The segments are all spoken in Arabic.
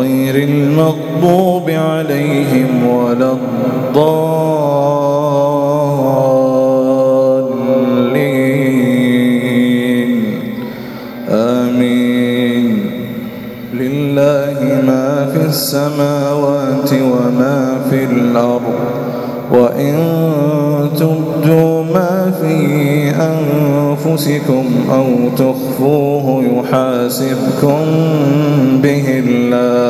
غير المغضوب عليهم ولا الضالين. آمين. لله ما في السماوات وما في الأرض. وإن تبدوا ما في أنفسكم أو تخفوه يحاسبكم به الله.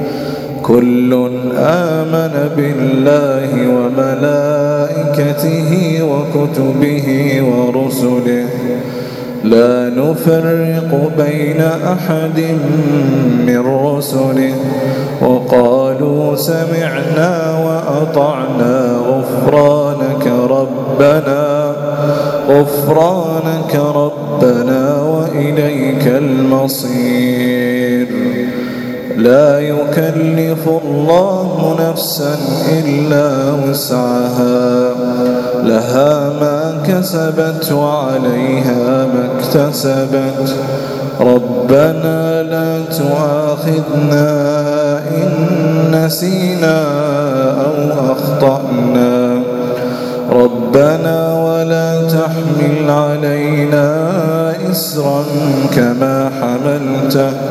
كل آمن بالله وملائكته وكتبه ورسله. لا نفرق بين أحد من رسله. وقالوا سمعنا وأطعنا غفرانك ربنا غفرانك ربنا وإليك المصير. لا يكلف الله نفسا إلا وسعها. لها ما كسبت وعليها ما اكتسبت. ربنا لا تؤاخذنا إن نسينا أو أخطأنا. ربنا ولا تحمل علينا إسرا كما حملته.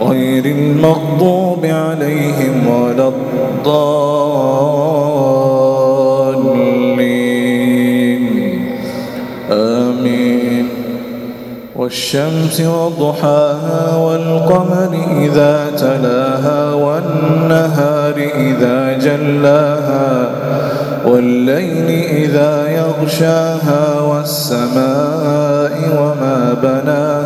غير المغضوب عليهم ولا الضالين. آمين. والشمس وضحاها والقمر إذا تلاها والنهار إذا جلاها والليل إذا يغشاها والسماء وما بناها